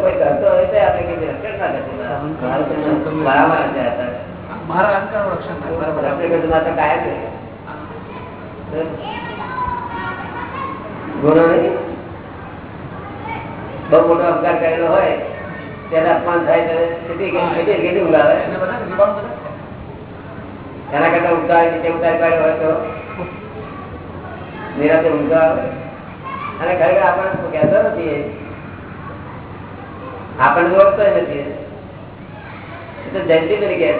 કોઈ કરતો હોય તો આપણે કઈ રક્ષણ ના કરતું. બરાબર મારા અહંકાર રક્ષણ થાય બરાબર. આપણે કીધું ના કાયમ છે. ગુનો નહીં બહુ મોટો અપકાર કરેલો હોય ત્યારે અપમાન થાય કેટલી આવે એને કરતા ઉતારી નીચે ઉતારી પાડ્યો હોય તો નિરાતે ઊંઘા આવે. અને ખરેખર આપણે કહેતો નથી. આપણને ઓળખતો નથી. તો જયંતિ તરીકે.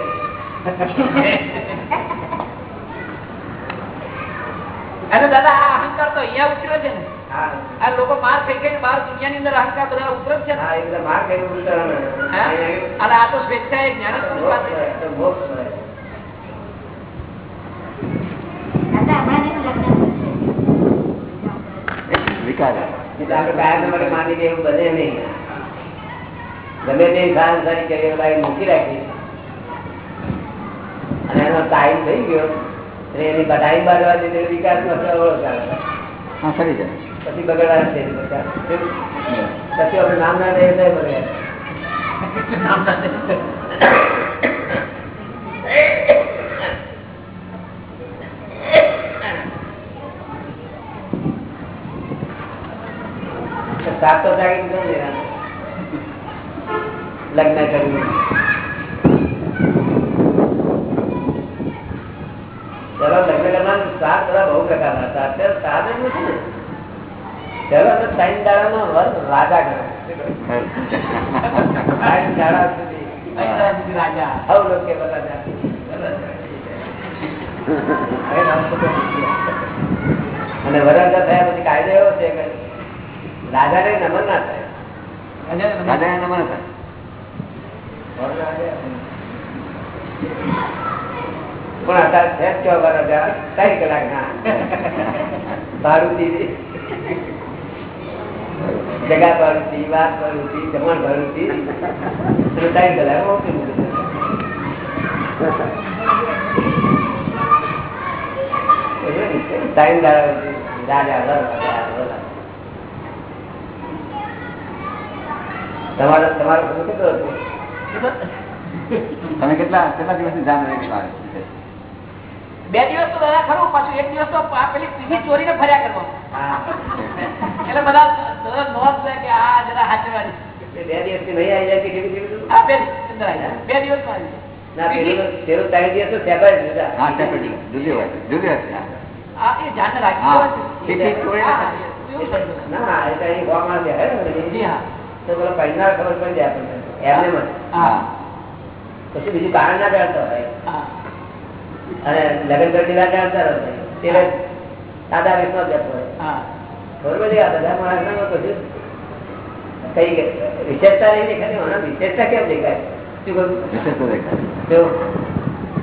અને દાદા આ અહંકાર તો અહીંયા ઉતર્યો છે ને. આ લોકો માર ખાઈ ખાઈને બહાર દુનિયાની અંદર અહંકાર બધા ઉતરે છે અને આ તો જ્ઞાની વિકાર આપણે કાયમ માટે માની દે એવું બને નહીં. ગમે તે સારી સારી કરી લાવી મૂકી રાખી અને એનો ટાઈમ થઈ ગયો એટલે એની ટાઈમ બાંધવા દીધી એટલે વિકાસનો અસર ઓળખ આવે. હા ખરી જાય પછી બગડવા છે બધા. પછી આપણે નામ ના લઈએ તો બગડે નામ ના દે. સાત તો જાગી દીધો ને એના. લગ્ન કરવું ચલો લગ્ન કરવાના સાત બધા બહુ પ્રકારના હતા. અત્યારે સાત જ નથી ને? ચલો તો ત્રણ દાડાનો વર્ગ રાજા ગણે ત્રણ દાડા સુધી. રાજા. હવ લોકો બધા અને વરાજા થયા પછી કાયદો એવો છે કે રાજાને નમન ના થાય. રાજા એને મને થાય. પણ અત્યારે છે જ ચોગર હજાર ત્રણ કલાક ના? ભાડુતી જગા ભાડુતી વાત ભાડુતી જમણ અને ત્રણ કલાક મોકલી વર વર. તમારો તમારો કેટલો હતો? તમે કેટલા કેટલા રહી મારે બે દિવસ તો દાદા ખરું પાછું એક દિવસ તો આ પેલી પીઠી ચોરીને ફર્યા કરવાનું. એટલે બધા નોંધ લે કે આ જરા હાચવાની બે દિવસથી નહીં આવી જાય કે કેવી કેવી દિવસ આવી જાય. દિવસ છે છે છે. ખબર પડી જાય આપણને. એમને મળે પછી બીજું કારણ ના જાણતો હોય. હા. અને લગ્ન કરી ના જાણતા હોય. તેને સાદા વેશમાં જતો હોય. હા. ખબર આ બધા માણસોમાં કશું કઈ વિશેષતા નહીં દેખાતી મને વિશેષતા કેમ દેખાય? શું કહું? વિશેષ તો દેખાય. જો.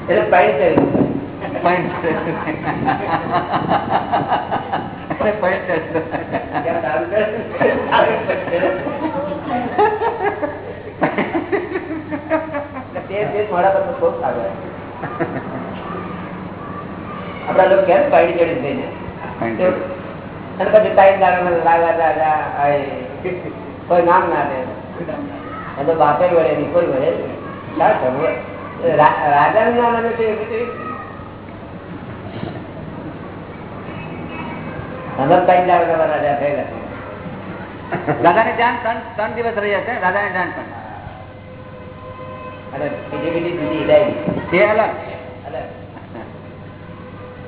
એટલે પોઈન્ટ કેમ સારું છે? સારું છે. તે તે મોડા પર બહુ સારું આપડા લોકો કેમ પાડી ચડી થઈને Point અને પછી ટાઈમ લાગે લાગા રાજા આય. કોઈ નામ ના દે તો બાપે વળે નહીં કોઈ વળે રાજા ના નામ છે રાજા થયેલા દાદાની જાન ત્રણ ત્રણ દિવસ રહી હશે દાદાની જાન પણ. અને બીજી બીજી જુદી હિદાઈ તે અલગ. અલગ.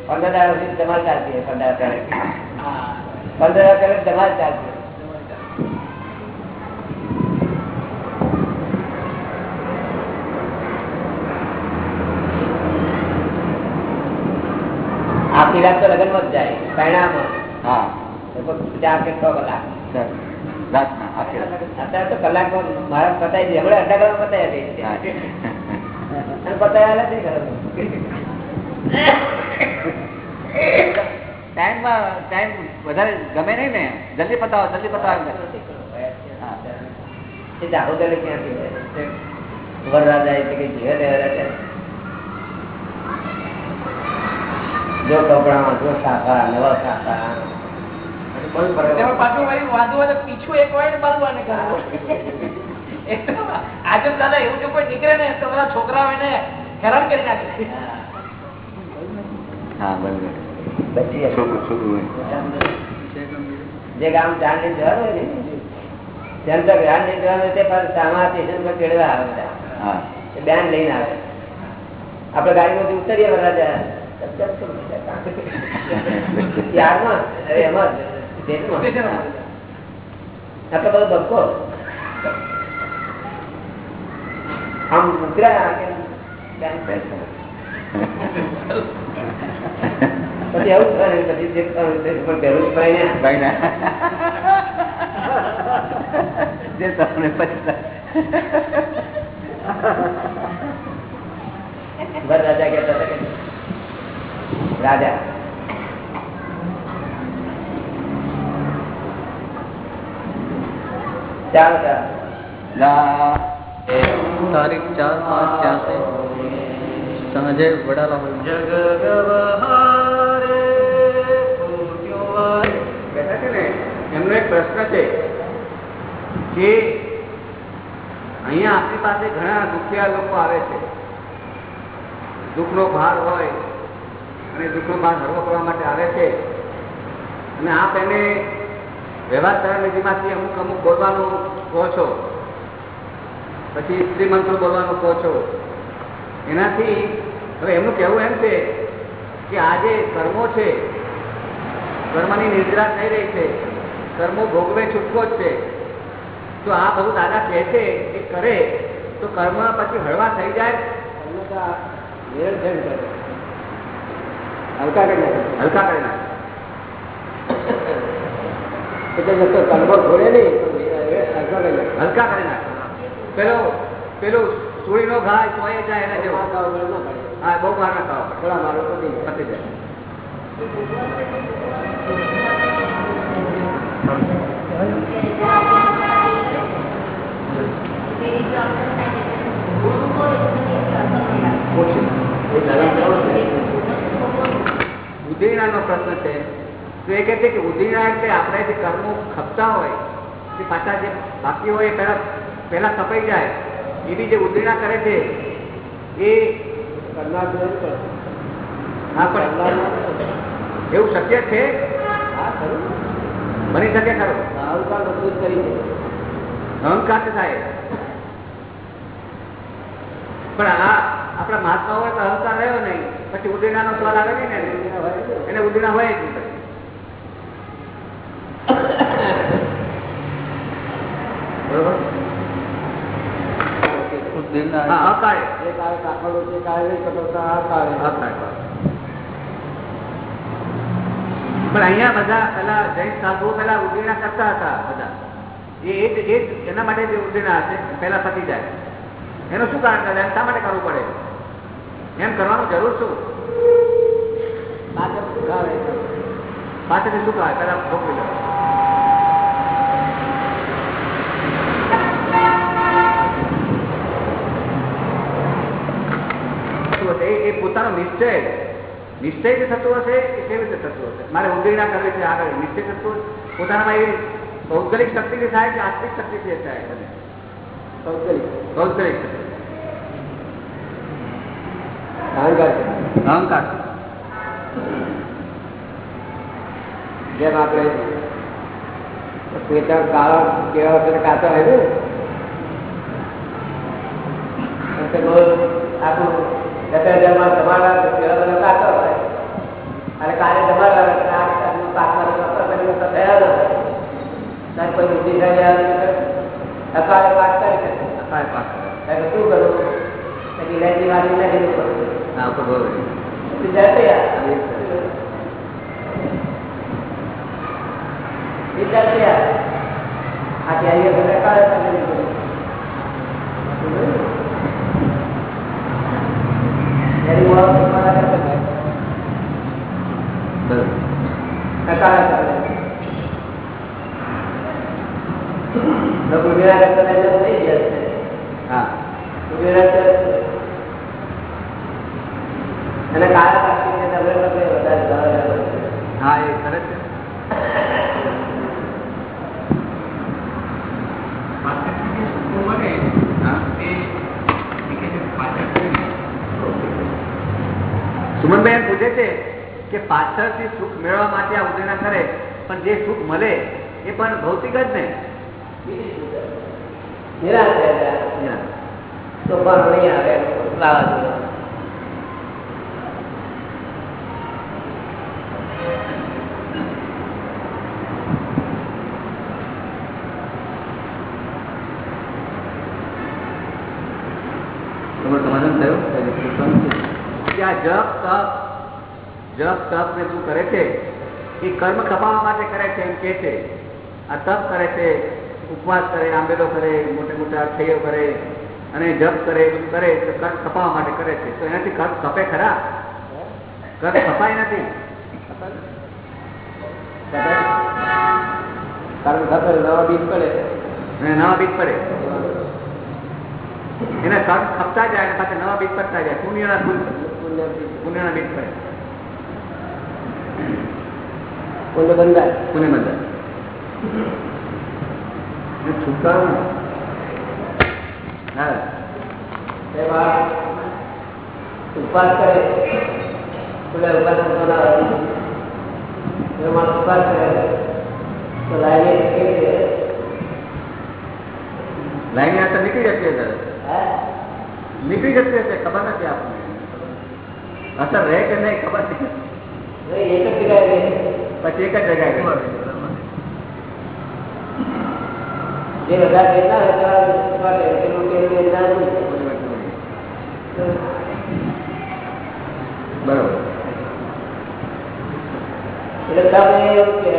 પંદર દાડા સુધી ચાલતી પંદર દાડા પંદર દાડા પહેલા ચાલતી. આખી રાત તો લગ્નમાં જ જાય પરિણામમાં હા. ચાર કે છ કલાક. અત્યારે તો કલાકમાં મારા પતાવી દે. હમણાં અડધા કલાક પતાવી દે. પતાવ્યા નથી ટાઈમમાં ટાઈમ વધારે ગમે નહીં ને. જલ્દી પતાવો જલ્દી પતાવો. એ દાહોદર ક્યાંથી? વરરાજા એટલે કે જીવે છે. જો કપડામાં જો સાફા નવા સાફા એને હેરાન કરી નાખે. હા બરોબર. છોકરું છોકરું જે ગામ ચાંદી જવાનું હોય ને તેમ તો ચાંદી જવાનું હોય તે પર સામા સ્ટેશન પર ચડવા આવે બધા. બેન લઈને આવે. આપડે ગાડીમાંથી ઉતરીએ બધા ત્યાં અરે એમાં જ, આટલો બધો ધક્કો આમ ઉતર્યા પછી આવું થાય પછી જે પણ પહેલું ભાઈ ના. જે તમને પછી રાજા કહેતા કે રાજા ના તારીખ ચાર પાંચ ત્યાંસી સાંજે વડાલા બેઠા છે ને એમનો એક પ્રશ્ન છે કે અહીંયા આપણી પાસે ઘણા દુખિયા લોકો આવે છે દુઃખનો ભાર હોય અને દુઃખનો ભાર હળવો કરવા માટે આવે છે અને આપ એને વ્યવહાર તરણનિધિમાંથી અમુક અમુક બોલવાનું કહો છો. પછી સ્ત્રી મંત્ર બોલવાનું કહો છો. એનાથી હવે એમનું કહેવું એમ છે કે આ જે કર્મો છે કર્મની નિદ્રા થઈ રહી છે કર્મો ભોગવે છૂટકો જ છે. તો આ બધું દાદા કહે છે એ કરે તો કર્મ પછી હળવા થઈ જાય. હલકા કરી નાખે. હલકા કરી નાખે. એટલે જતો કલમો નહીં. હલકા કરી નાખે. જાય એના જેવો. પડે ના પડે. હા બહુ માર ના ખાવા થોડા મારો પતી જાય. પતી જાય. એ ધર્મ કેવો છે? ઉદયનાનો પ્રશ્ન છે તો એ કહે છે કે ઉદયના એટલે આપણે જે કર્મો ખપતા હોય તે પાછા જે બાકી હોય એ પહેલા પહેલા ખપાઈ જાય એવી જે ઉદયના કરે છે એ. હા પણ. એવું શક્ય છે હા, ખરું. બની શકે ખરું અહંકાર મજબૂત કરી. અહંકાર થાય પણ આ આપણા મહાત્મા હોય તો અહંકાર રહ્યો નહીં પછી ઉદીણાનો સ્વાદ આવે નહીં ને એના ઉદયના હોય જ નહીં પછી. બરોબર હા અકાળે એક આવે કાકડો, એક આવે કટોતા, આ અકાળે પણ અહીંયા બધા પેલા જૈન સાધુઓ પેલા ઉદયના કરતા હતા બધા. એ એ જ- એ જ એના માટે જે ઉદયના હશે પેલા પતી જાય. એનું શું કારણ કરે એમ શા માટે કરવું પડે? એમ કરવાનું જરૂર શું? પાછળ. શું કહે પેલા ભોગવી લો શું હશે? એ- પોતાનો નિશ્ચય નિશ્ચય જે થતો હશે એ કેવી રીતે થતું હશે? મારે ઉંદીના કરવી છે આગળ. નિશ્ચય થતો પોતાનામાં એવી ભૌગોલિક શક્તિથી થાય કે આત્મિક શક્તિથી થાય ભૌગોલિક. ભૌગોલિક શક્તિ. અહંકાર. અહંકાર જેમ આપણે પેટા કાળા કેવા વખતે કાચા આવ્યું ને? એટલે બહુ આખું દત્તાજામાં તમારા કેવા બધા કાચા હોય અને કાલે તમારા આ રીતનું પાકમાં વપરાશ કરીને તો થયા ન હોય ત્યારે કોઈ બુદ્ધિ થાય અકાળે પાક કરી શકે અકાળે પાક કરે. એટલે શું કરું પછી ઇલાયચી વાળી નાખી દઉં પડે. હા તો બરોબર પછી જાય તૈયાર. વિચાર તૈયાર. આ કેરીઓ ઘરે કાઢે તો ઘરે ઘરે. કેરી મોળા ફૂટવા લાગે તો ભાઈ. બરોબર નકારે ચાલે. તો ગુજરા કરતા નજર થઈ જશે. હા ગુજરાત અને કાળા પાકી તમે લોકો વધારે ભાવે લાગે. હા એ ખરે છે પૂછે છે કે પાછળથી સુખ મેળવવા માટે આ ઉદયના કરે પણ જે સુખ મળે એ પણ ભૌતિક જ નહીં સમાધાન થયું? જપ તપ જપ તપ ને શું કરે છે? એ કર્મ ખપાવવા માટે કરે છે એમ કે છે. આ તપ કરે છે ઉપવાસ કરે આંબેલો કરે મોટે મોટા અઠૈયો કરે અને જપ કરે બધું કરે તો કર્મ ખપાવવા માટે કરે છે. તો એનાથી કર્મ ખપે ખરા? કર્મ ખપાય નથી. નવા બીજ પડે. નવા બીજ પડે. એના કર્મ ખપતા જાય સાથે નવા બીજ પડતા જાય. પુણ્યના. પુણ્યના બીજ પડે. પુણ્ય બંધાય પુણ્ય બંધાય ને છુટકારો ને. હા તેમાં ઉપવાસ કરે પેલા ઉપવાસ કરતો ના હોય. એમાં ઉપવાસ કરે તો લાઈને કેવી રીતે? લાઈન આ તો નીકળી જતી હશે હે? નીકળી જતી હશે ખબર નથી આપણને અસર રહે કે નહીં ખબર નથી નહીં, એક જ જગ્યાએ રહે. પછી એક જ જગ્યાએ. જે હજાર કેટલા નહીં. બરોબર. એટલે તમે એવું કે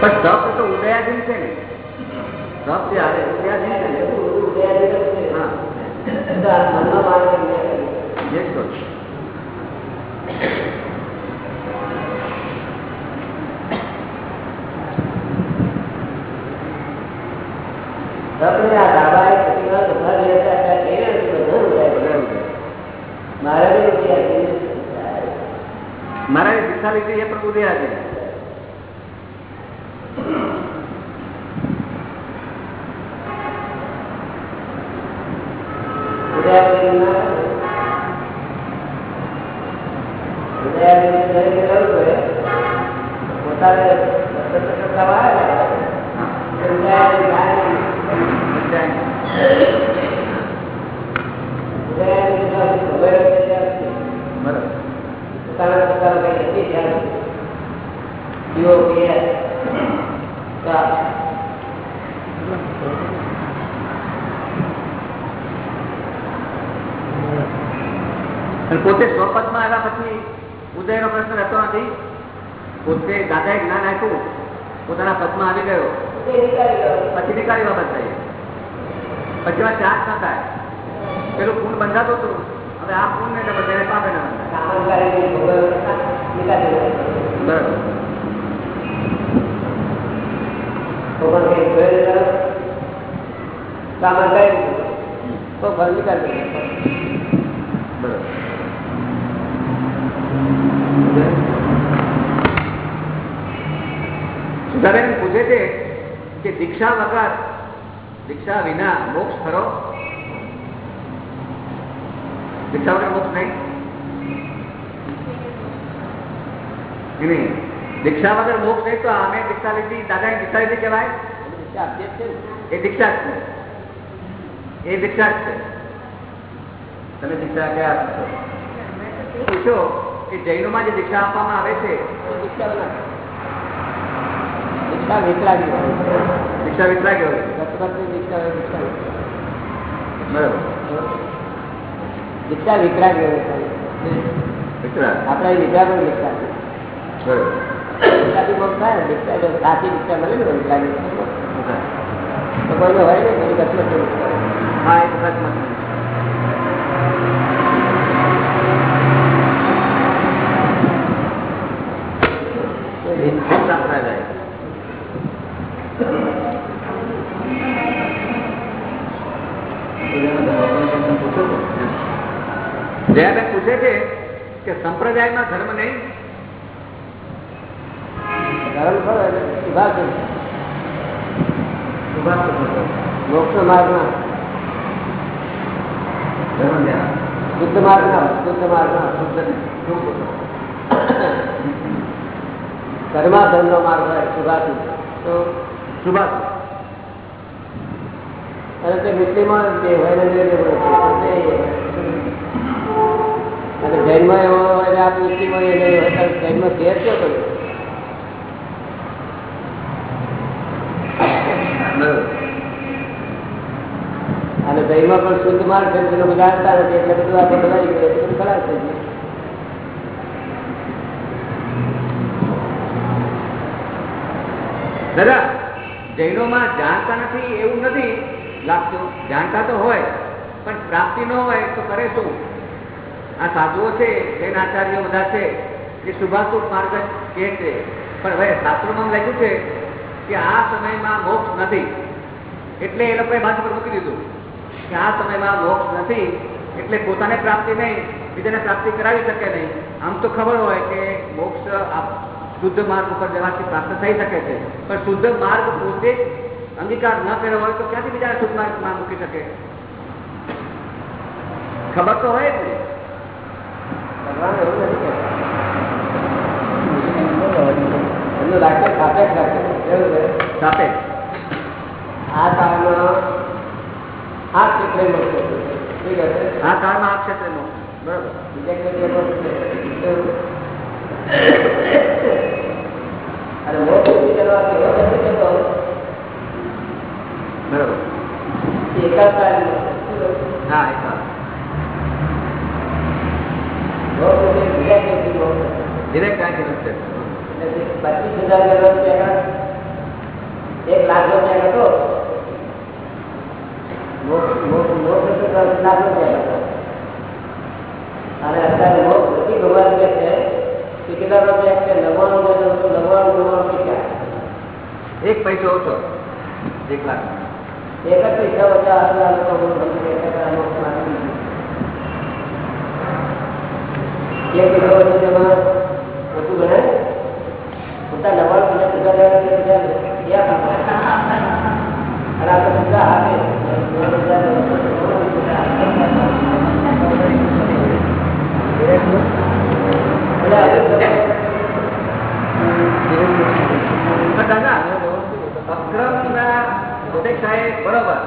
પણ તપ તો ઉદયાધીન છે ને. મારે લીધી એ પણ ઉદયાધીન ઉદયાપતિ ના ઉદયાપતિ દરેકે કરવું પડે. પોતાને સતત કરતા આવે ને, હા તો ઉદયાપતિ થાય નહીં. ઉદયાપતિ તો ખબર જ છે ત્યારથી. બરાબર પોતાના પોતાના કઈ નથી ધ્યાન. જીવો પીએ. તો અને પોતે સ્વપદમાં આવ્યા પછી ઉદયનો પ્રશ્ન રહેતો નથી. પોતે દાદાએ જ્ઞાન આપ્યું. પોતાના પદમાં આવી ગયો. પછી નીકળી બાબત થઈ પછી માં ચાર્જ ના થાય. પેલું પૂન બંધાતું હતું. હવે આ પૂન ને એને પાપે ના. બરાબર. તો ફળ નીકાળી બરાબર. સુધાબેન પૂછે છે કે દીક્ષા વગર, દીક્ષા વિના મોક્ષ ખરો? દીક્ષા વગર મોક્ષ નહીં. નહીં દીક્ષા વગર મોક્ષ નહીં તો અમે દીક્ષા લીધી દાદાની દીક્ષા લીધી કહેવાય? દીક્ષા આપીએ જ છે ને. એ દીક્ષા જ છે. એ દીક્ષા જ છે. તમે દીક્ષા ક્યાં આપશો? પૂછો. કે જૈનોમાં જે દીક્ષા આપવામાં આવે છે એ દીક્ષા વિતરાગી હોય. દીક્ષા વિતરાગી હોય. દીક્ષા બરાબર. દીક્ષા વિતરાગી હોય આપણે વિતરાગો દીક્ષા. બરાબર. સાચી મળે ને વિતરાગી હોય ને હોય. હા એ તો નહીં. ધર્મ ખરો એટલે સુભાષ સુભાષ મોક્ષ માર્ગમાં ધર્મ ધ્યાન. શુદ્ધ માર્ગમાં શુદ્ધ માર્ગમાં શુદ્ધ ને શું નો માર્ગ હોય સુભાષ તો સુભાષ અને તે મુસ્લિમો જે હોય ને જૈનમાં એવો હોય આ મુસ્લિમો જૈનમાં ફેર કયો કર્યો અને જૈનમાં પણ શુદ્ધ માર્ગ છે એટલે બધું આપણે બધા નીકળે બધું ખરાબ થઈ ગયું. દાદા, જૈનોમાં જાણતા નથી એવું નથી લાગતું. જાણતા તો હોય, પણ પ્રાપ્તિ ન હોય તો કરે શું? આ સાધુઓ છે જૈન આચાર્યો બધા છે, એ શુભાશુભ માર્ગ કે છે. પણ હવે શાસ્ત્રોમાં લખ્યું છે કે આ સમયમાં મોક્ષ નથી. એટલે એ લોકોએ બાજુ પર મૂકી દીધું. કે આ સમયમાં મોક્ષ નથી, એટલે પોતાને પ્રાપ્તિ નહીં, બીજાને પ્રાપ્તિ કરાવી શકે નહીં. આમ તો ખબર હોય કે મોક્ષ શુદ્ધ માર્ગ ઉપર જવાથી પ્રાપ્ત થઈ શકે છે. પણ શુદ્ધ માર્ગ પોતે જ અંગીકાર ન કર્યો હોય તો ક્યાંથી બીજા શુદ્ધ માર્ગમાં મૂકી શકે? ખબર તો હોય જ ને. ભગવાન એવું નથી કહેતા. એમનું વાક્ય સાપેક્ષ વાક્ય કેવું છે? સાથે આ કાળમાં આ ક્ષેત્રે મોક્ષ છે. છે? આ કાળમાં આ ક્ષેત્રે મોક્ષ બરોબર બીજા ક્ષેત્રે મોક્ષ? અને મોક્ષ અર્થ એવો નથી થતો બરોબર કહે? હા એ કાળ મોક્ષ એટલે બીજા ક્ષેત્રે મોક્ષ. ડિરેક્ટ ક્યાંથી છે એટલે પચીસ હજાર જેટલો રૂપિયા એક લાખ રૂપિયા હતો મોક્ષ- મોક્ષ- મોક્ષ તો દસ લાખ રૂપિયા હતો અને અત્યારે મોક્ષ બધી ભગવાન કે છે કે કેટલા રૂપિયા છે નવ્વાણું કે નવ્વાણું નવ્વાણું પૈસા એક પૈસો ઓછો એક લાખ એક જ પૈસા ઓછા હતા લોકો મોક્ષ માટે એક પૈસા ઓછો તેમાં ઓછું ગણાય પોતા નવ્વાણું પૈસા સુધા લેવા છે બીજા ક્યાં કામ અને આપણે બધા હાથે પણ દાદા અક્રમના અપેક્ષા એ બરોબર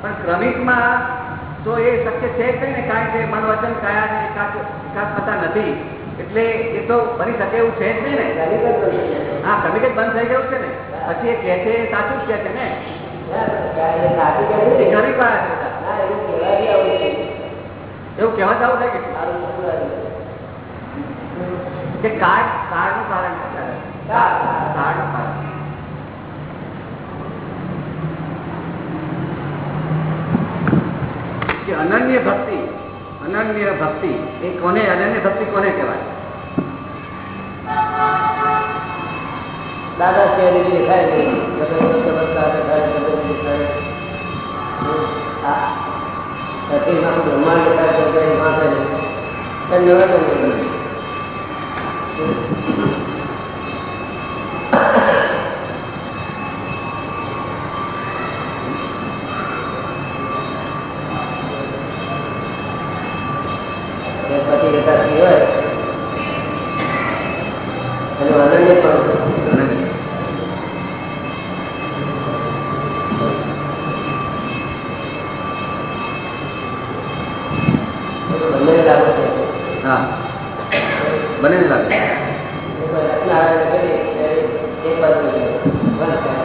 પણ ક્રમિકમાં તો એ શક્ય છે જ નહીં? ને કારણ કે મન વચન કયા ને એકાદ થતા નથી. એટલે એ તો બની શકે એવું છે જ નહીં ને? હા જ બંધ થઈ ગયું છે ને? પછી એ કહે છે સાચું જ કહે છે ને. એવું કહેવા જવું છે કે કે કાળનું કારણ છે. કારણ કે અનન્ય ભક્તિ અનન્ય ભક્તિ, એ કોને અનન્ય ભક્તિ કોને કહેવાય? દાદા શેરી દેખાય દેખાય જગત દેખાય આ ધરતીમાં બ્રહ્માંડ દેખાય છે કઈ માથે નહીં એ નવે તો નહીં બને. એ પછી રહેતા સ્ત્રી હોય એનું અનન્ય પણ અનન્ય. બંને લાગુ છે હા બંને લાગે નારાયણ કરી એક બાજુ વન થાય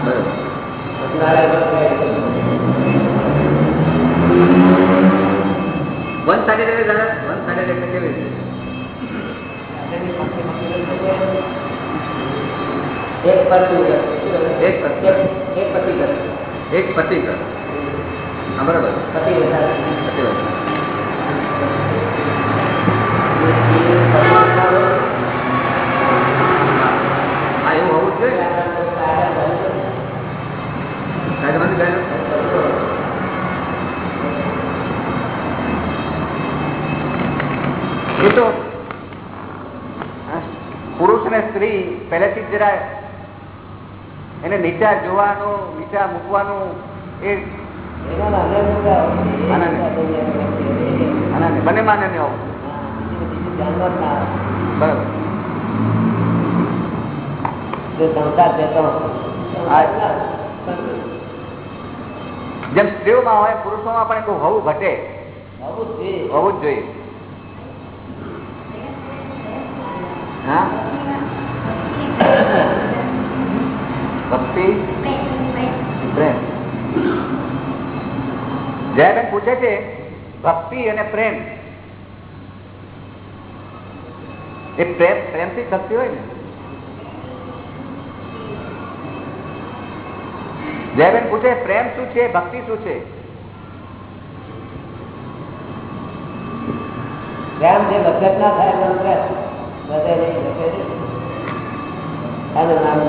બરોબર નારાયણ વન થાય વન સાઈડેડ એટલે દાદા વન સાઈડેડ એટલે કેવી રીતે એક પતિ એક પતિ. એક પતિ કર એક પતિ કર હા બરાબર પતિ વધારે પતિ વાત. હા એવું હોવું જ જોઈએ ને. સાઈડમાંથી ગયેલો એ તો હા, પુરુષ અને સ્ત્રી પહેલેથી જ જરા એને નીચા જોવાનું નીચા મૂકવાનું એ બંને માને આવું ના. બરાબર. જેમ સ્ત્રીઓમાં હોય પુરુષોમાં પણ એટલું હોવું ઘટે. હોવું જ જોઈએ હા ભક્તિ? પ્રેમ. જયાબેન પૂછે છે, ભક્તિ અને પ્રેમ. એ પ્રેમ, પ્રેમથી શક્તિ હોય ને. જયબેન પૂછે, પ્રેમ શું છે, ભક્તિ શું છે? પ્રેમ જે વખત ના થાય આનું નામ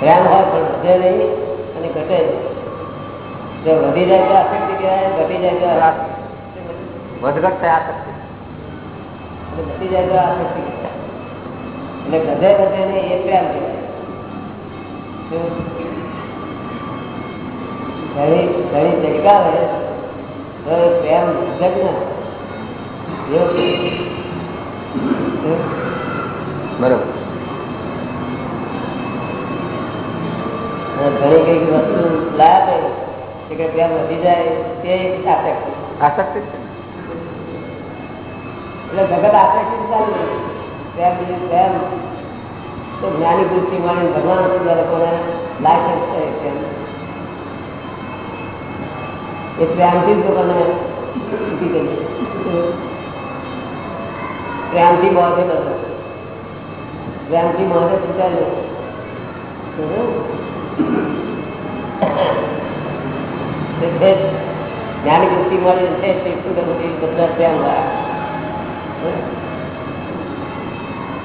પ્રેમ હોય પણ વધે નહીં અને ઘટે જો વધી જાય તો આસક્તિ કહેવાય ઘટી જાય તો આસક્તિ. વધઘટ થાય આ શક્તિ અને ઘટી જાય તો આસક્તિ એટલે વધે વધે નહીં એ પ્રેમ કહેવાય? ઘણી ચટકાવે તો પ્રેમ વધે જ ના? બરોબર અને ઘણી કંઈક વસ્તુ લાયા તો કે પ્રેમ વધી જાય તે આસક્તિ આસક્તિ જ છે ને. એટલે જગત આસક્તિ ચાલુ નહીં. પ્રેમ બીજું પ્રેમ તો જ્ઞાની પુરુષથી મળીને ભગવાન સુધી લોકોને લાયસન્સ છે પ્રેમ એ પ્રેમથી જ લોકોને સુખી કરીએ પ્રેમથી મોઢે બધો છૂટાય નહીં તે જ્ઞાની વૃત્તિ મળી છે બધા પ્રેમ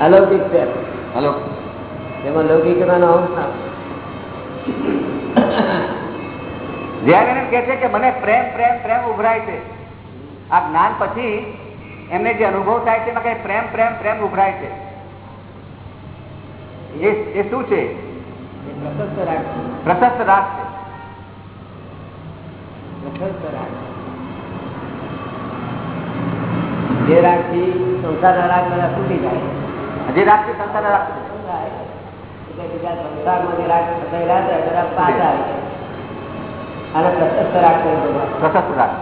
અલૌકિક પ્રેમ હલો. એમાં લૌકિકતાનો અંશ ના જયાબેન એમ કે છે કે મને પ્રેમ પ્રેમ પ્રેમ ઉભરાય છે. આ જ્ઞાન પછી એમને જે અનુભવ થાય છે એમાં કઈ પ્રેમ પ્રેમ પ્રેમ ઉભરાય છે. એ એ શું છે એ પ્રશસ્ત રાગ પ્રશસ્ત રાગ છે પ્રશસ્ત રાગ જે રાગથી સંસારના રાગ બધા તૂટી જાય હજી રાગ છે સંસાર રાગ છે. એટલે બીજા સંસારમાં જે રાગ થયેલા છે બધા પાછા આવે છે અને પ્રશસ્ત રાગ કહ્યું ભગવાન પ્રશસ્ત રાગ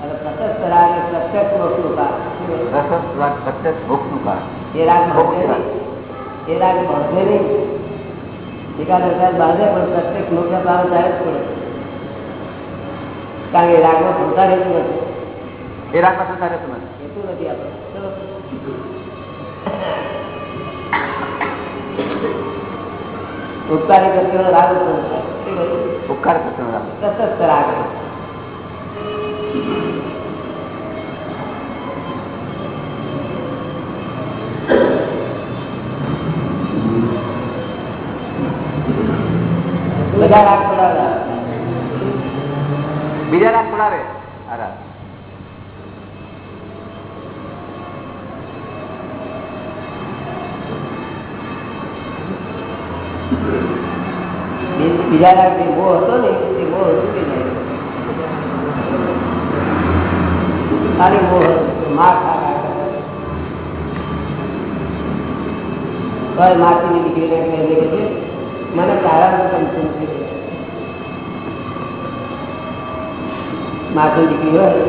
અને પ્રશસ્ત રાગ એ પ્રત્યક્ષ મોક્ષનું કારણ પ્રશસ્ત રાગ પ્રત્યક્ષ ભોગનું કારણ એ રાગ બાંધે નહીં એ રાગ બાંધે નહીં? એકાદ વખત બાંધે પણ પ્રત્યેક મોક્ષ પામે જાય જ પડે. કારણ કે રાગમાં સંસાર રહેતું નથી. એ રાગમાં સંસાર રહેતું નથી. હેતુ નથી આપણે. ઉપકારી કરતી રાગ? ઉપકાર કરતો રાગ સતત રાગ. બધા રાગ પડાવ્યા બીજા રાગ બોલાવે આ રાગ. બીજા રાગ જે બહુ હતો ને, એ બહુ હતું જાય ખાલી બહુ હતું. માર ખા ખા કરે. કોઈ માસીની દીકરીને કહે છે કે મને તારા ગમતું નથી માસી દીકરી હોય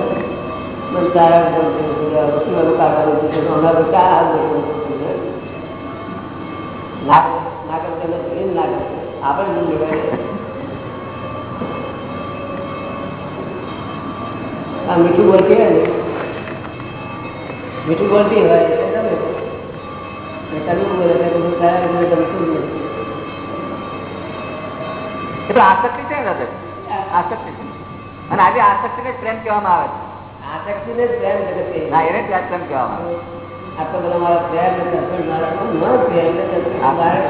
મને તારા ગમતું નથી આ વસ્તુ એનું કાઢવાનું છે તો હમણાં તો ચા હાલ ગમતું નથી. ના ના ગમતું નથી એમ ના ગમતું આપણે શું લેવાય આ મીઠું બોલતી હોય ને મીઠું બોલતી હોય એટલે ગમે છે. ને કડવું બોલે એટલે બધું તારા મને ગમતું જ નથી એ તો આસક્તિ છે ને આસક્તિ છે. અને આજે આસક્તિ ને પ્રેમ કહેવામાં આવે છે. આસક્તિ ને પ્રેમ જગત. ના એને ત્યાં પ્રેમ કહેવામાં આવે આ તો બધા મારા પ્રેમ પ્રેમ ને દર્શન હા. મારે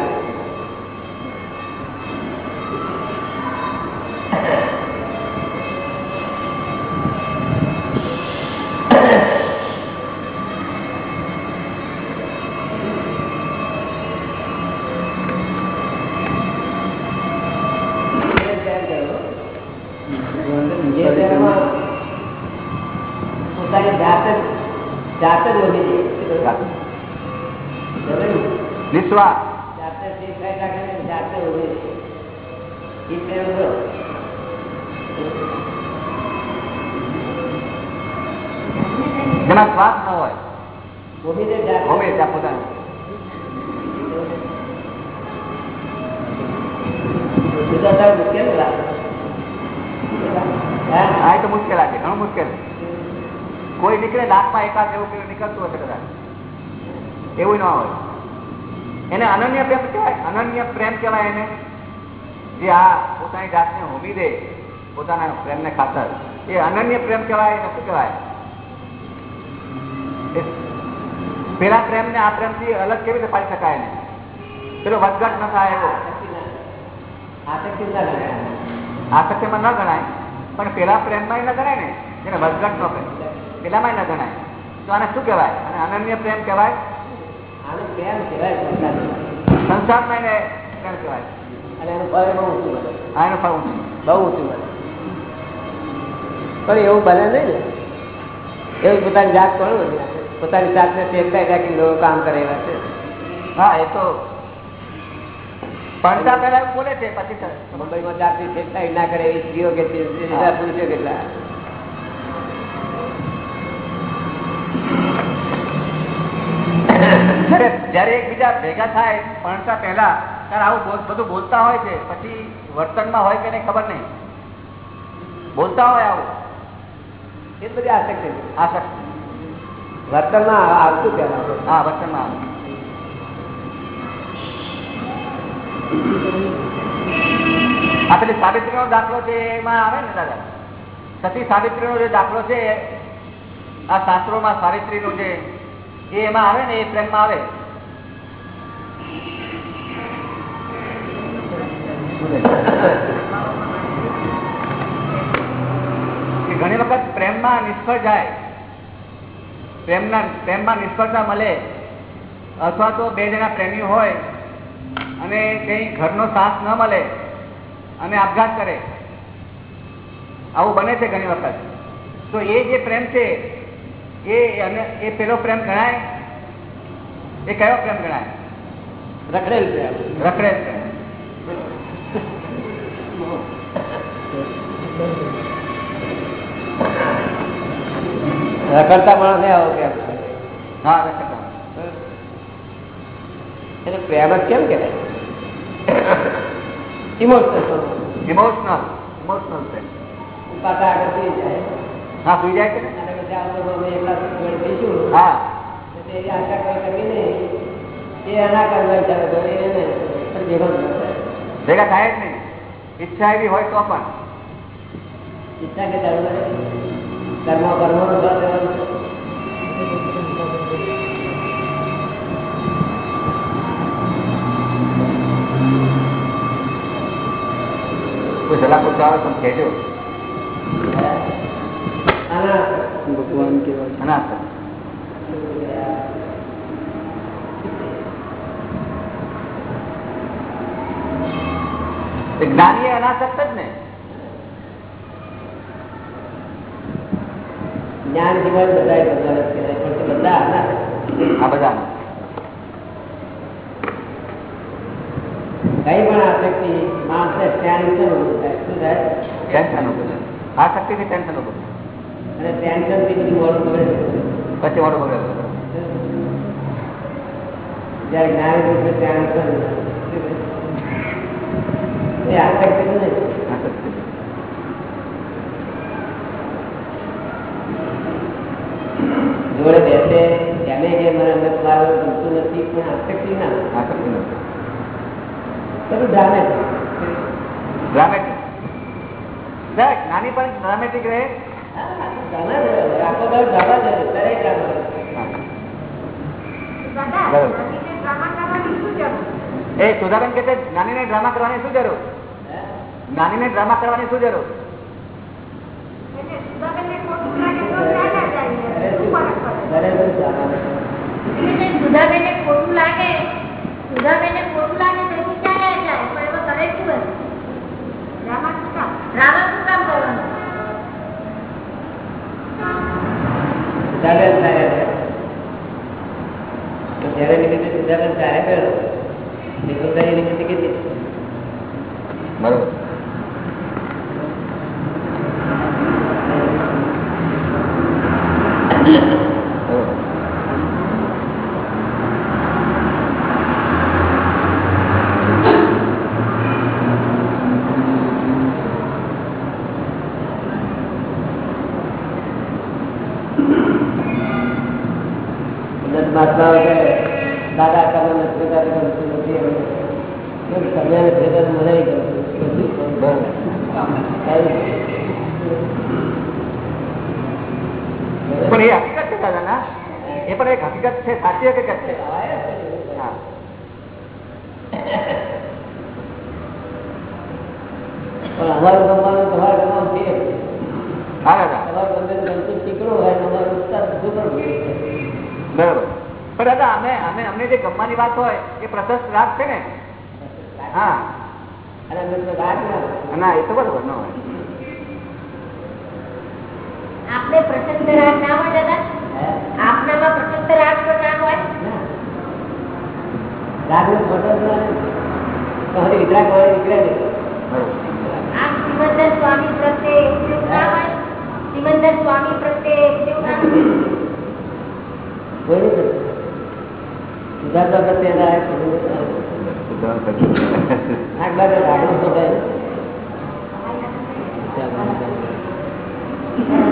પોતાની જાત જ જાત જ વધી જાય સમજ્યું ને? નિસ્વાર્થ જાતે શીખાઈ રાખે ને જાતે વધી જાય ઈ પ્રેમ જો. જેમાં સ્વાર્થ ન હોય હોમે ત્યાં પોતાનું? હા તો મુશ્કેલ લાગે ઘણું મુશ્કેલ કોઈ નીકળે લાખમાં એકાદ એવું કઈ નીકળતું હશે કદાચ? એવું ન હોય. એને અનન્ય પ્રેમ કહેવાય. અનન્ય પ્રેમ કહેવાય એને. જે આ પોતાની જાતને હોમી દે, પોતાના પ્રેમને ખાતર. એ અનન્ય પ્રેમ કહેવાય એને શું કહેવાય? એ પેલા પ્રેમને આ પ્રેમથી અલગ કેવી રીતે પાડી શકાય એને? પેલો વધઘટ ન થાય એવો. આસક્તિમાં ન ગણાય. પણ પેલા પ્રેમમાં ન ગણાય ને. જેને વધઘટ ન કરે પેલામાં ન ગણાય. તો આને શું કહેવાય? અને અનન્ય પ્રેમ કહેવાય? આને પ્રેમ કહેવાય સંસારમાં એને પ્રેમ કહેવાય. અને એનું ફળ બહુ ઊંચું મળે. આ એનું ફળ ઊંચું. બહુ ઊંચું મળે. પણ એવું બને નહીં ને. એવું પોતાની જાત કોણ પોતાની જાતને ચેતતા રાખીને લોકો કામ કરે એવા છે. હા એ તો ભણતા પહેલા બોલે છે પછી. મુંબઈમાં જાતની ચેતતા ના કરે એવી સ્ત્રીઓ પુરુષો કેટલા? જ્યારે એકબીજા ભેગા થાય ભણતા પહેલા ત્યારે આવું બધું બોલતા હોય છે. પછી વર્તનમાં હોય કે નહીં ખબર નહીં. બોલતા હોય આવું. એ બધી આસક્તિ છે. આસક્તિ. વર્તનમાં આવતું પહેલા હા વર્તનમાં આવે. આ પેલી સાવિત્રીનો દાખલો છે એમાં આવે ને દાદા? સતી સાવિત્રીનો જે દાખલો છે આ શાસ્ત્રોમાં સાવિત્રીનું જે એ એમાં આવે ને એ પ્રેમમાં આવે. ઘણી વખત પ્રેમમાં નિષ્ફળ જાય. પ્રેમના, પ્રેમમાં નિષ્ફળતા મળે. અથવા તો બે જણા પ્રેમી હોય અને કઈ ઘરનો સાથ ન મળે અને આપઘાત કરે. આવું બને છે ઘણી વખત. તો એ જે પ્રેમ છે એ અને એ પેલો પ્રેમ ગણાય? એ કયો પ્રેમ ગણાય? રખડેલ પ્રેમ. રખડેલ પ્રેમ. રખડતા માણસ ને આવો પ્રેમ. હા રખડતા એટલે પ્રેમ જ કેમ કહેવાય ઇમોશનલ ઇમોશનલ ઇમોશનલ પ્રેમ. પાછા આગળ થઈ જાય. હા સુઈ જાય છે ને અને પછી આ લોકો અમે એકલા જોડે થઈશું હા તો તે આશા કોઈ કરીને એ એના કરવા ચાલે દોડીને ને પણ ભેગો જ ન થાય. ભેગા થાય જ નહીં ઈચ્છા એવી હોય તો પણ ઈચ્છા કે ચાલુ કરે કર્મ કર્મનો ફળ દેવાનું છે. કોઈ સલાહ પૂછવા આવે તો કહેજો આના ભગવાન કેવા સનાતન જ્ઞાની અનાસક્ત જ ને. જ્ઞાન જીવન બધા બધા આ બધા કઈ પણ આસક્તિ માણસને ટેન્શન ઉભું થાય. શું થાય? ટેન્શન ઉભું થાય. આ શક્તિથી ટેન્શન ઉભું. અને ટેન્શનથી બધું બગડે પછી મોડું બગડે જયારે જ્ઞાન રૂપે ટેન્શન એ આસક્તિ તો નહીં જોડે બેસે એને કે મને અંદર તમારું ગમતું નથી પણ આસક્તિ ના આ શક્તિ નથી. બધું ડ્રામેટિક સાહેબ નાની પણ ડ્રામેટિક રહે. એ સુધાબેન કે છે નાનીને ડ્રામા કરવાની શું જરૂર? હે? નાનીને ડ્રામા કરવાની શું જરૂર? એને સુધાબેનને ખોટું લાગે સુધાબેન ના ખોટું લાગે સુધાબેનને ખોટું લાગે તો એથી ચાલ્યા જાય? પણ એમાં કરે શું રામા શું કામ? ચાલે જ ના જયારે નીકળી સિદ્ધાર્થ ત્યારે પહેલો. બરોબર.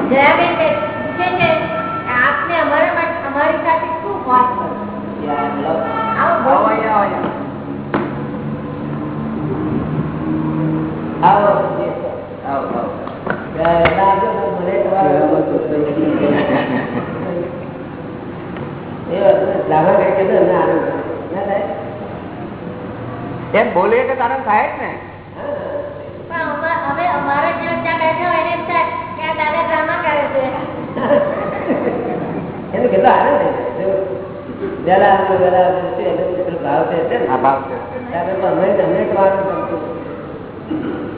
જયાબેન બેન પૂછે છે કે આપને અમારી સાથે શું. આવો આવો રાગો તો મને તમારો એ વાત લાભા કઈ કે ના આનંદ થાય. એમ બોલે તો આનંદ થાય જ ને? પણ અમારા જેવા ત્યાં બેઠા હોય એમ થાય કે દાદા ડ્રામા કરે છે. એને કેટલો આનંદ થાય છે. જો. વહેલા આવજો, વહેલા આવજો છે, એને ભાવ છે આ ભાવ છે. ત્યારે તો અમે અમને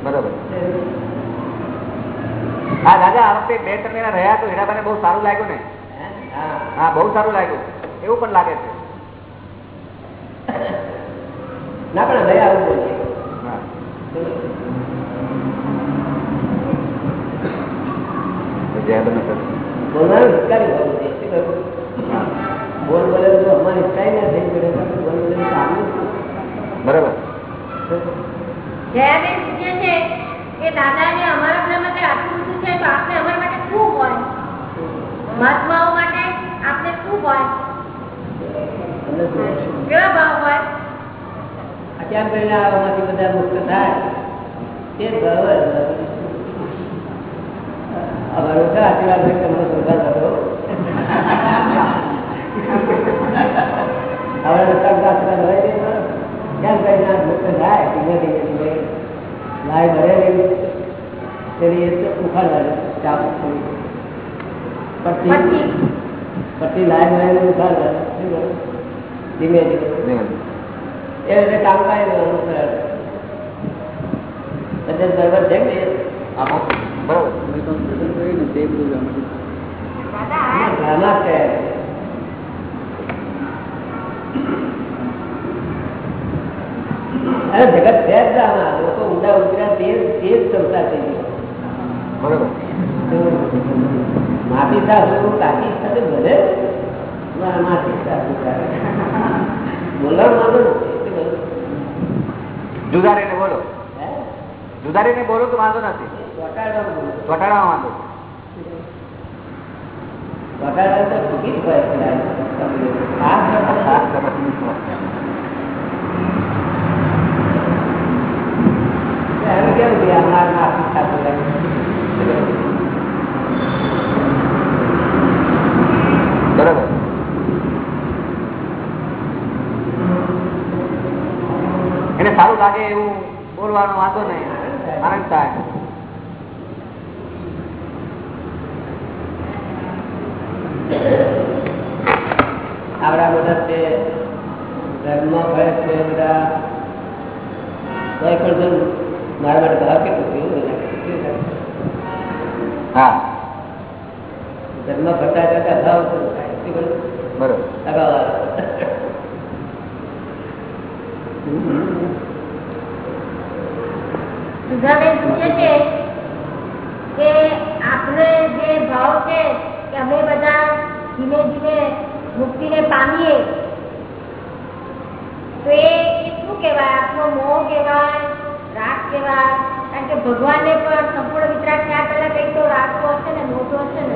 બરોબર. હા દાદા આ વખતે બે ત્રણ મહિના રહ્યા તો હીરાબાને બહુ સારું લાગ્યું ને? હા. હા બહુ સારું લાગ્યું. એવું પણ લાગે છે. ના પણ હવે આવું બોલીએ બોલવાનું. બોલ બોલે તો અમારી ના થઈ પડે તો બોલ બોલે તો સારું બરાબર જયાબેન પૂછે છે કે દાદાને અમારા બધા માટે આટલું બધું છે તો આપને અમારા માટે શું હોય મહાત્માઓ માટે આપને શું હોય તમને શું? કેવા ભાવ હોય કેમ બધા મુક્ત થાય. તે. અમારો આશીર્વાદ છે તમને સંસાર થતો હવે રસ્તા આશીર્વાદ હોય નહીં કેમ કરીને મુક્ત થાય? ધીમે ધીમે ધીમે. લાય ભરેલી તેની એ તો ઉખાડવાની ચાપ પછી પછી લાય ભરેલી ઉખાડવાની. શું ધીમે ધીમે એ રીતે કામ કાંઈ નહીં સરળ તદ્દન બરાબર છે ને બરોબર દાદા આ ડ્રામા છે અરે જગત છે જ લોકો ઊંડા ઉતર્યા તે તે જ ક્ષમતા થઈ ગઈ બરોબર માટી સાસુ કાકી સાથે ભલે મારા માટી સાસુ બોલવાનું વાંધો નથી શું કહ્યું? જુદારીને બોલો જુદારીને બોલો તો વાંધો નથી. ઘટાડવા વાંધો એને સારું લાગે એવું બોલવાનો વાંધો નહીં. આનંદ થાય બધા છે ધર્મ ભય છે બધા કોઈ પણ જો મારા માટે ભાવ કે હા ધર્મ ફરતા કરતા ભાવ શું થાય શું કરું બરોબર અગાઉ સુધાબેન પૂછે છે કે આપણે જે ભાવ છે કે અમે બધા ધીમે ધીમે મુક્તિને પામીએ તો એ શું કહેવાય? આપનો મોહ કહેવાય રાગ કહેવાય. કારણ કે ભગવાનને પણ સંપૂર્ણ વિતરાગ થયા પહેલા કંઈક તો રાગ તો હશે ને મોહ તો હશે ને?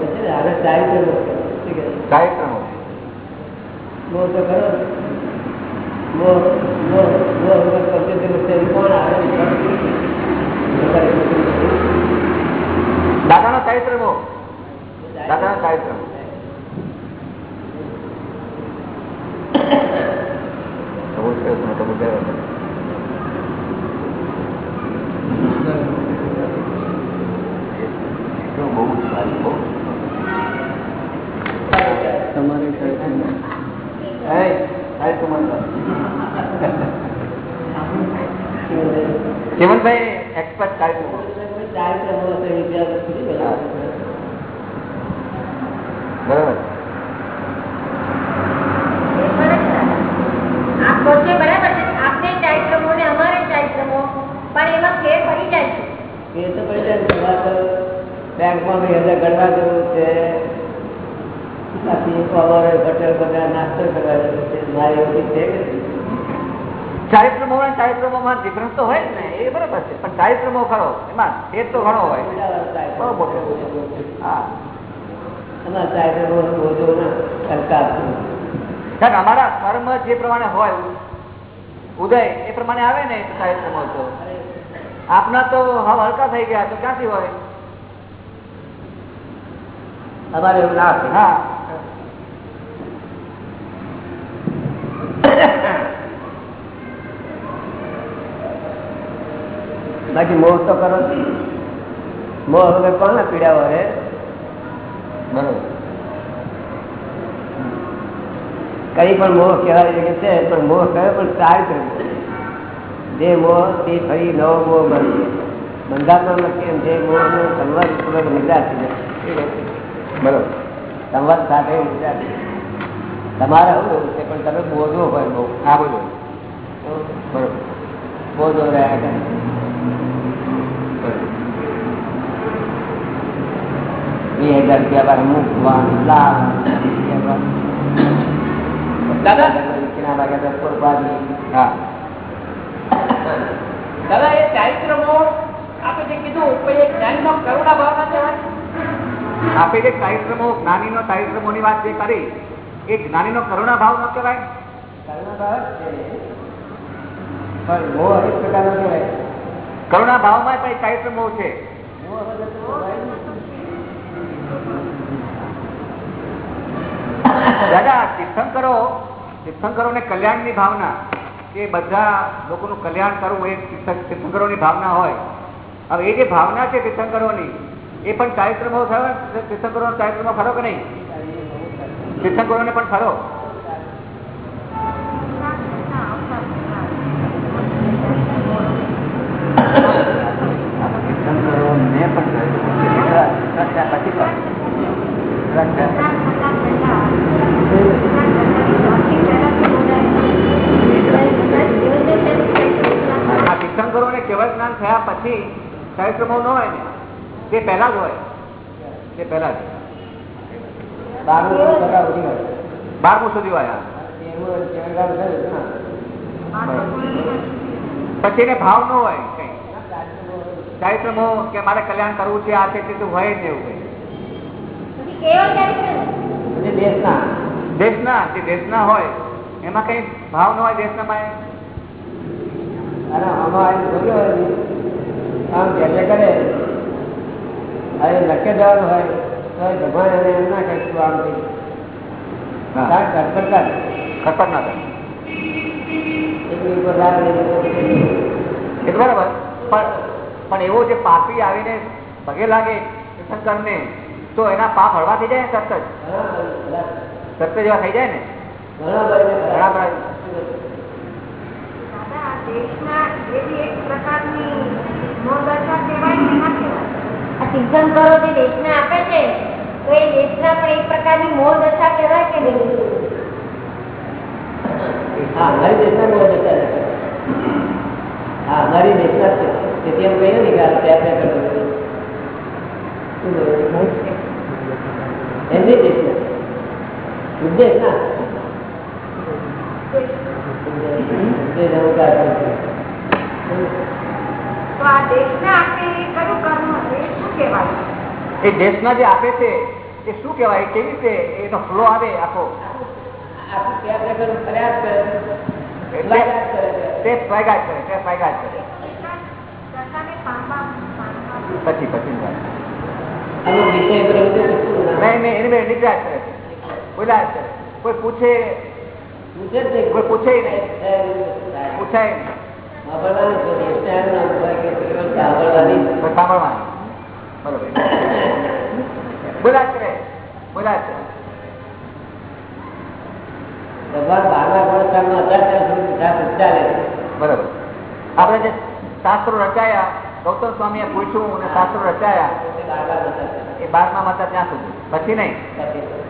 મોહ તો ખરો. મોહ મોહ મોહ કોણ આવે દાદાનો ચારિત્ર મોહ દાદાનો ચારિત્ર મોહ. તો હું જ કહું છું, તો હું કહ્યો હતો. તો બહુ જ સારી, બહુ. એ, ચારિત્ર મોહ તો. ચીમનભાઈ એક્સપર્ટ ચારિત્ર મોહ. ચારિત્ર મોહ તો વિદ્યા વસ્તુ છે બધા. બરાબર આપ કહો છો એ બરાબર છે આપને ચારિત્રમો ને અમારે ચારિત્રમો પણ એમાં ફેર પડી જાય છે. એ તો પડી જાય તમારે તો બેંકમાં બી હજાર ગણવા જવું છે. પછી પવારે હોટેલ બધા નાસ્તો કરવા જવું છે. મારી એવું છે કે ચારિત્ર મોહ અને ચારિત્ર મોહમાં ડિફરન્સ તો હોય ને. એ બરાબર છે. પણ મોહ ખરો એમાં ભેદ તો ઘણો હોય. બહુ મોટો. હા. અમારા કર્મ જે પ્રમાણે હોય ઉદય એ પ્રમાણે આવે ને મોહ તો. આપના તો હવ હલકા થઈ ગયા તો ક્યાંથી હોય? અમારે એવું ના હા. બાકી મોહ તો કરો. મોહ હવે કોણ પીડા વરે બરોબર કઈ પણ મોહ કહેવાય કે છે પણ મોહ કયો? પણ ચારિત્ર. જે મોહ તે ફરી નવો મોહ બનશે બંધાત્મક નથી જે મોહ નો સંવાદ પૂર્વક નિદ્રા થઈ જશે બરોબર સંવાદ સાથે નિદ્રા થઈ તમારે આવું એવું છે પણ તમે બોધો હોય બહુ આ બધું બરોબર. બોધો રહ્યા બે હજાર રૂપિયા બાર મૂકવા દાદા દાદા એ ચારિત્રમો આપણે જે કીધું કોઈ એક જ્ઞાનીનો કરુણા ભાવના કહેવાય આપે જે ચારિત્રમો જ્ઞાનીનો ચારિત્રમોની વાત જે કરી એ જ્ઞાનીનો કરુણા ભાવ ન કહેવાય કરુણા ભાવ પણ મોહ એક પ્રકારનો કહેવાય કરુણા ભાવમાં છે મોહ તીર્થંકરો તીર્થંકરો ને કલ્યાણની ભાવના, કે બધા લોકોનું કલ્યાણ કરવું એ તીર્થંકરો ની ભાવના હોય. હવે એ જે ભાવના છે તીર્થંકરોની, એ પણ ચારિત્રમાં થયો તીર્થંકરો ચારિત્રમાં ખરો કે નહીં? તીર્થંકરોને પણ ખરો તીર્થંકરોને પણ ખરો. પછી પણ આ તીર્થંકરોને કેવળ જ્ઞાન થયા પછી ચારિત્ર ન હોય ને તે પહેલા જ હોય. તે પહેલા જ. બારમું સુધી હોય. પછી એને ભાવ ન હોય કઈ. કાર્યક્રમો કે મારે કલ્યાણ કરવું છે આ છે તે હોય જ એવું કઈ. દેશના. દેશના જે દેશના હોય એમાં કઈ ભાવ ન હોય દેશનામાં એ. અને આમાં આવી જોયો હોય ને, આમ જે કરે હવે લખે જવાનું હોય તો ભગવાન એને એમ ના કહીશું આમ થઈ. ખતરનાક એ બરાબર. પણ પણ એવો જે પાપી આવીને પગે લાગે તીર્થંકરને તો એના પાપ હળવા થઈ જાય ને તરત જ તરત થઈ જાય ને? ઘણા બધા એક પ્રકારની મોહદશા કહેવાય ને એના કહેવાય. આ તીર્થંકરો જે દેશના આપે છે તો એ દેશના પણ એક પ્રકારની મોહદશા કહેવાય કે નહીં હા અમારી દેશના બહુ બધા છે. હા અમારી દેશના જ છે તેથી એમ કહીએ ને કે આ ત્યાં ત્યાં કરવું શું બોલું? એમની દેશના ઉદ્દેશ ના ઉદ્દેશ એવું કાંઈ નથી. તો આ દેશના આપે એ કયું કર્મ? શું કહેવાય? એ દેશના જે આપે છે એ શું કહેવાય? કેવી રીતે એનો ફ્લો આવે આખો? પછી પછી કોઈ પૂછે? પૂછે નહીં. કોઈ પૂછે નહીં. પૂછાય નહીં. બરોબર. આપણે જે શાસ્ત્રો રચાયા ગૌતમ સ્વામીએ પૂછ્યું અને શાસ્ત્રો રચાયા. એ બારમા માતા ત્યાં સુધી. પછી નહીં પછી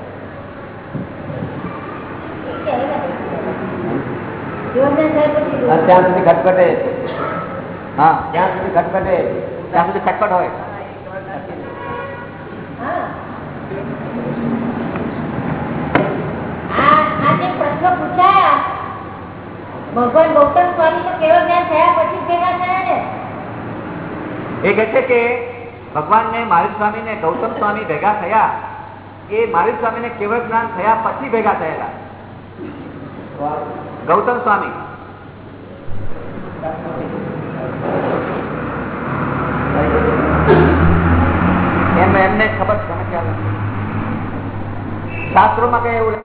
યોગદાન થયા પછી અને ત્યાં સુધી ખટપટે હા ત્યાં સુધી ખટપટે ત્યાં સુધી ખટપટ હોય. હા. આ આ જે પ્રશ્નો પૂછાયા. ભગવાન ગૌતમ સ્વામી તો કેવળ જ્ઞાન થયા પછી ભેગા થયા ને? એ કહે છે કે ભગવાનને મહાવીર સ્વામી ને ગૌતમ સ્વામી ભેગા થયા. એ મહાવીર સ્વામી ને કેવળ જ્ઞાન થયા પછી ભેગા થયેલા? ગૌતમ સ્વામી. એમ એમને ખબર ખ્યાલ શાસ્ત્રોમાં કઈ એવું